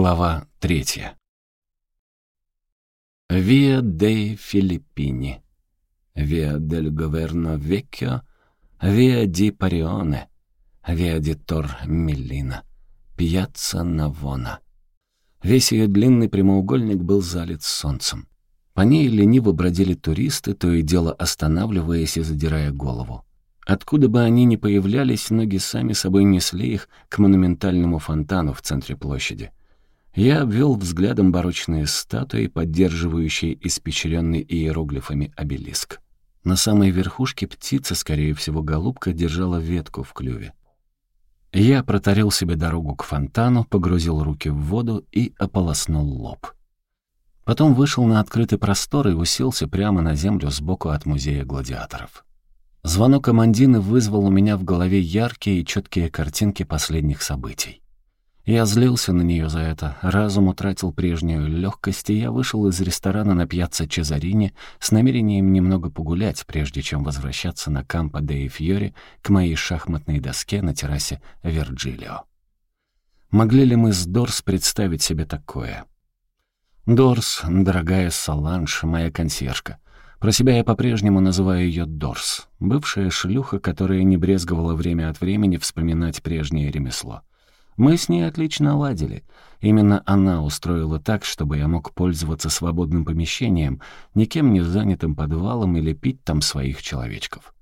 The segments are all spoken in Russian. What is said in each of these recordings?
Глава третья. Виа дей Филиппини. Виа дель Говерно Веккио. Виа ди Парионе. Виа ди Тор Миллина. Пьяцца Навона. Весь ее длинный прямоугольник был залит солнцем. По ней лениво бродили туристы, то и дело останавливаясь и задирая голову. Откуда бы они ни появлялись, ноги сами собой несли их к монументальному фонтану в центре площади — я обвел взглядом барочные статуи, поддерживающие испечренный иероглифами обелиск. На самой верхушке птица, скорее всего, голубка, держала ветку в клюве. Я протарил себе дорогу к фонтану, погрузил руки в воду и ополоснул лоб. Потом вышел на открытый простор и уселся прямо на землю сбоку от музея гладиаторов. Звонок Амандины вызвал у меня в голове яркие и четкие картинки последних событий. Я злился на нее за это, разум утратил прежнюю легкость, и я вышел из ресторана на пьяцца Чезарини с намерением немного погулять, прежде чем возвращаться на Кампо де Фьори к моей шахматной доске на террасе Верджилио. Могли ли мы с Дорс представить себе такое? Дорс, дорогая Саланж, моя консьержка. Про себя я по-прежнему называю ее Дорс, бывшая шлюха, которая не брезговала время от времени вспоминать прежнее ремесло. Мы с ней отлично ладили. Именно она устроила так, чтобы я мог пользоваться свободным помещением, никем не занятым подвалом или пить там своих человечков.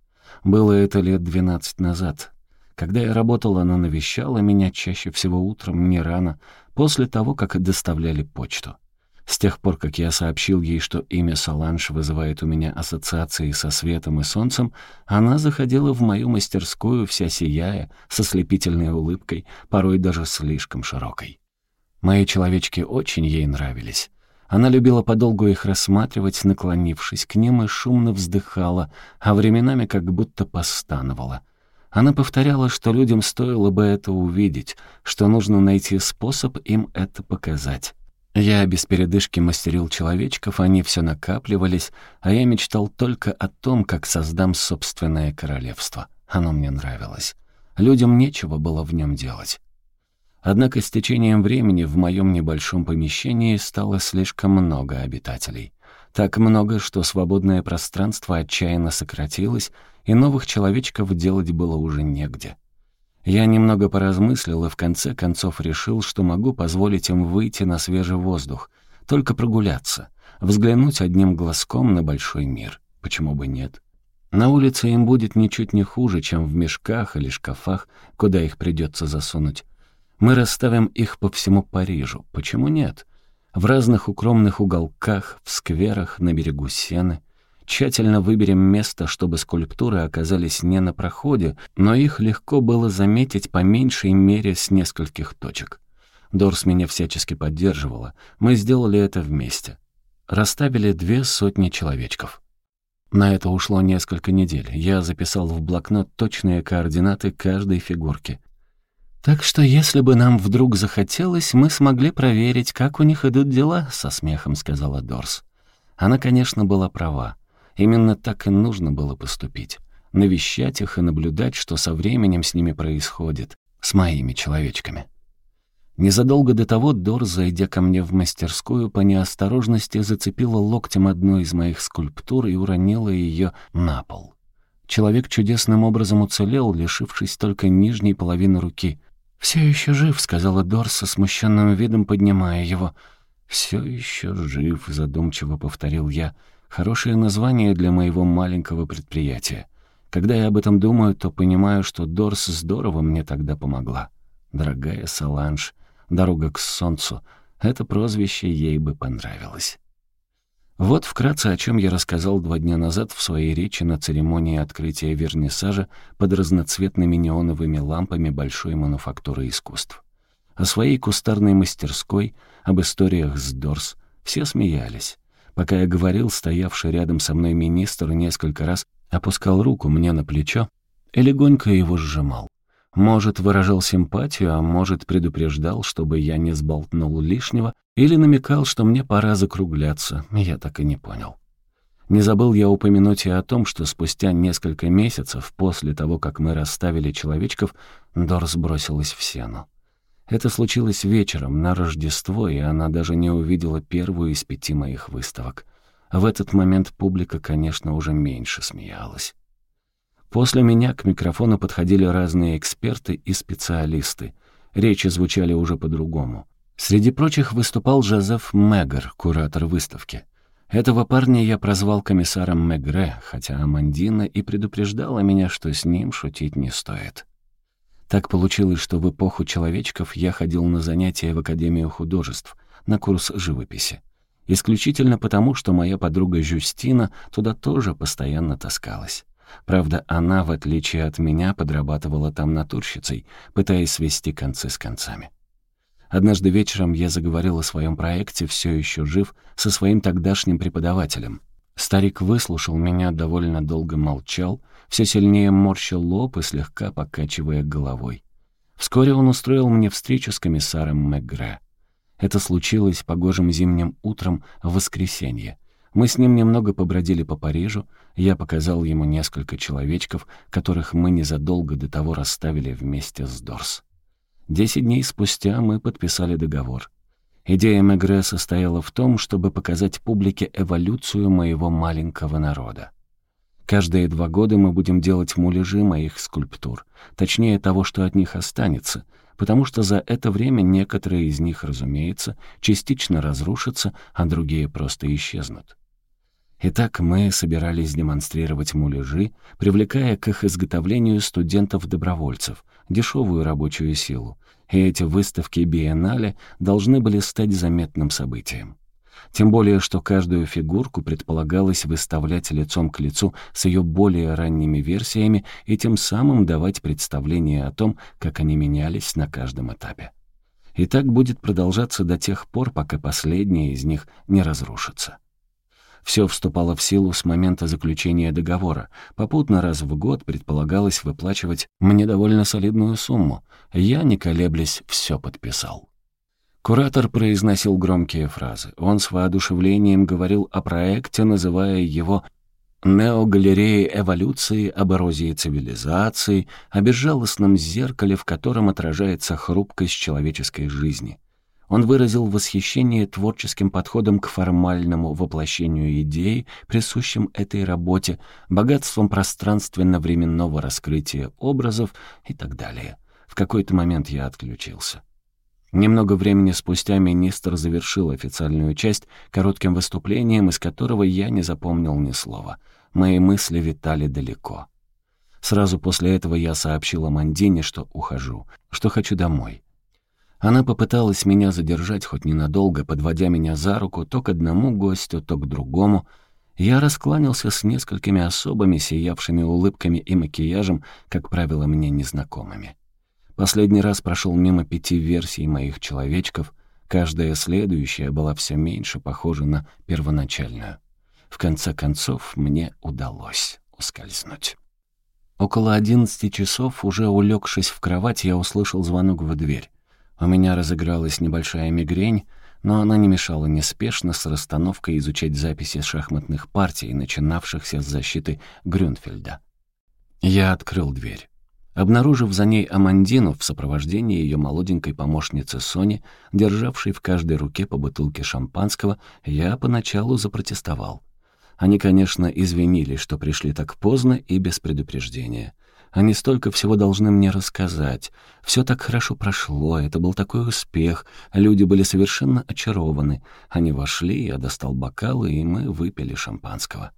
Было это лет двенадцать назад. Когда я работал, она навещала меня чаще всего утром, не рано, после того, как доставляли почту. С тех пор, как я сообщил ей, что имя Саланж вызывает у меня ассоциации со светом и солнцем, она заходила в мою мастерскую, вся сияя, со слепительной улыбкой, порой даже слишком широкой. Мои человечки очень ей нравились. Она любила подолгу их рассматривать, наклонившись к ним, и шумно вздыхала, а временами как будто постановала. Она повторяла, что людям стоило бы это увидеть, что нужно найти способ им это показать. Я без передышки мастерил человечков, они все накапливались, а я мечтал только о том, как создам собственное королевство. Оно мне нравилось. Людям нечего было в нем делать. Однако с течением времени в моем небольшом помещении стало слишком много обитателей. Так много, что свободное пространство отчаянно сократилось, и новых человечков делать было уже негде. Я немного поразмыслил и в конце концов решил, что могу позволить им выйти на свежий воздух, только прогуляться, взглянуть одним глазком на большой мир. Почему бы нет? На улице им будет ничуть не хуже, чем в мешках или шкафах, куда их придется засунуть. Мы расставим их по всему Парижу. Почему нет? В разных укромных уголках, в скверах, на берегу Сены. Тщательно выберем место, чтобы скульптуры оказались не на проходе, но их легко было заметить по меньшей мере с нескольких точек. Дорс меня всячески поддерживала. Мы сделали это вместе. Расставили две сотни человечков. На это ушло несколько недель. Я записал в блокнот точные координаты каждой фигурки. «Так что если бы нам вдруг захотелось, мы смогли проверить, как у них идут дела», — со смехом сказала Дорс. Она, конечно, была права. Именно так и нужно было поступить. Навещать их и наблюдать, что со временем с ними происходит, с моими человечками. Незадолго до того Дор, зайдя ко мне в мастерскую, по неосторожности зацепила локтем одну из моих скульптур и уронила ее на пол. Человек чудесным образом уцелел, лишившись только нижней половины руки. «Все еще жив», — сказала Дор со смущенным видом, поднимая его. «Все еще жив», — задумчиво повторил я. Хорошее название для моего маленького предприятия. Когда я об этом думаю, то понимаю, что Дорс здорово мне тогда помогла. Дорогая Саланж, дорога к солнцу — это прозвище ей бы понравилось. Вот вкратце, о чем я рассказал два дня назад в своей речи на церемонии открытия вернисажа под разноцветными неоновыми лампами большой мануфактуры искусств. О своей кустарной мастерской, об историях с Дорс все смеялись. Пока я говорил, стоявший рядом со мной министр несколько раз опускал руку мне на плечо и легонько его сжимал. Может, выражал симпатию, а может, предупреждал, чтобы я не сболтнул лишнего, или намекал, что мне пора закругляться, я так и не понял. Не забыл я упомянуть и о том, что спустя несколько месяцев после того, как мы расставили человечков, Дорс бросилась в сену. Это случилось вечером, на Рождество, и она даже не увидела первую из пяти моих выставок. В этот момент публика, конечно, уже меньше смеялась. После меня к микрофону подходили разные эксперты и специалисты. Речи звучали уже по-другому. Среди прочих выступал Жозеф Мегер, куратор выставки. Этого парня я прозвал комиссаром Мегре, хотя Амандина и предупреждала меня, что с ним шутить не стоит. Так получилось, что в эпоху человечков я ходил на занятия в Академию художеств, на курс живописи. Исключительно потому, что моя подруга Жюстина туда тоже постоянно таскалась. Правда, она, в отличие от меня, подрабатывала там натурщицей, пытаясь свести концы с концами. Однажды вечером я заговорил о своем проекте «Все еще жив» со своим тогдашним преподавателем. Старик выслушал меня, довольно долго молчал, все сильнее морщил лоб и слегка покачивая головой. Вскоре он устроил мне встречу с комиссаром Мегре. Это случилось погожим зимним утром в воскресенье. Мы с ним немного побродили по Парижу, я показал ему несколько человечков, которых мы незадолго до того расставили вместе с Дорс. Десять дней спустя мы подписали договор. Идея Мегре состояла в том, чтобы показать публике эволюцию моего маленького народа. Каждые два года мы будем делать муляжи моих скульптур, точнее того, что от них останется, потому что за это время некоторые из них, разумеется, частично разрушатся, а другие просто исчезнут. Итак, мы собирались демонстрировать муляжи, привлекая к их изготовлению студентов-добровольцев, дешевую рабочую силу, и эти выставки биеннале должны были стать заметным событием. Тем более, что каждую фигурку предполагалось выставлять лицом к лицу с ее более ранними версиями и тем самым давать представление о том, как они менялись на каждом этапе. И так будет продолжаться до тех пор, пока последняя из них не разрушится. Все вступало в силу с момента заключения договора. Попутно раз в год предполагалось выплачивать мне довольно солидную сумму. Я, не колеблясь, все подписал. Куратор произносил громкие фразы. Он с воодушевлением говорил о проекте, называя его неогалереей эволюции, об цивилизации, о безжалостном зеркале, в котором отражается хрупкость человеческой жизни. Он выразил восхищение творческим подходом к формальному воплощению идей, присущим этой работе, богатством пространственно-временного раскрытия образов и так далее. В какой-то момент я отключился. Немного времени спустя министр завершил официальную часть коротким выступлением, из которого я не запомнил ни слова. Мои мысли витали далеко. Сразу после этого я сообщил Амандине, что ухожу, что хочу домой. Она попыталась меня задержать хоть ненадолго, подводя меня за руку то к одному гостю, то к другому. Я раскланялся с несколькими особами, сиявшими улыбками и макияжем, как правило, мне незнакомыми. Последний раз прошел мимо пяти версий моих человечков, каждая следующая была все меньше похожа на первоначальную. В конце концов, мне удалось ускользнуть. Около одиннадцати часов, уже улегшись в кровать, я услышал звонок в дверь. У меня разыгралась небольшая мигрень, но она не мешала неспешно с расстановкой изучать записи шахматных партий, начинавшихся с защиты Грюнфельда. Я открыл дверь. Обнаружив за ней Амандину в сопровождении ее молоденькой помощницы Сони, державшей в каждой руке по бутылке шампанского, я поначалу запротестовал. Они, конечно, извинились, что пришли так поздно и без предупреждения. Они столько всего должны мне рассказать. Все так хорошо прошло, это был такой успех. Люди были совершенно очарованы. Они вошли, я достал бокалы, и мы выпили шампанского.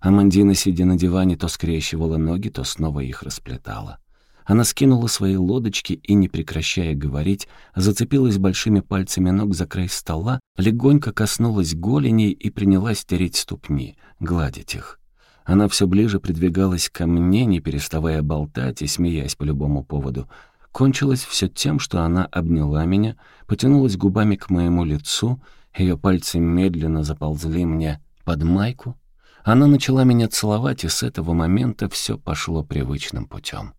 Амандина, сидя на диване, то скрещивала ноги, то снова их расплетала. Она скинула свои лодочки и, не прекращая говорить, зацепилась большими пальцами ног за край стола, легонько коснулась голеней и принялась тереть ступни, гладить их. Она все ближе придвигалась ко мне, не переставая болтать и смеясь по любому поводу. Кончилось все тем, что она обняла меня, потянулась губами к моему лицу, ее пальцы медленно заползли мне под майку. Она начала меня целовать, и с этого момента все пошло привычным путем.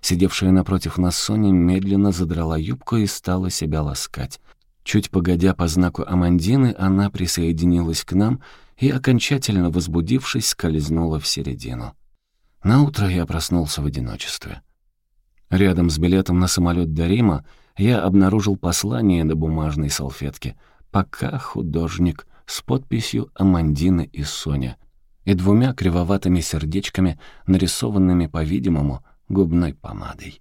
Сидевшая напротив нас Соня медленно задрала юбку и стала себя ласкать. Чуть погодя по знаку Амандины, она присоединилась к нам и, окончательно возбудившись, скользнула в середину. Наутро я проснулся в одиночестве. Рядом с билетом на самолет до Рима я обнаружил послание на бумажной салфетке. «Пока художник» с подписью «Амандина и Соня» и двумя кривоватыми сердечками, нарисованными, по-видимому, губной помадой.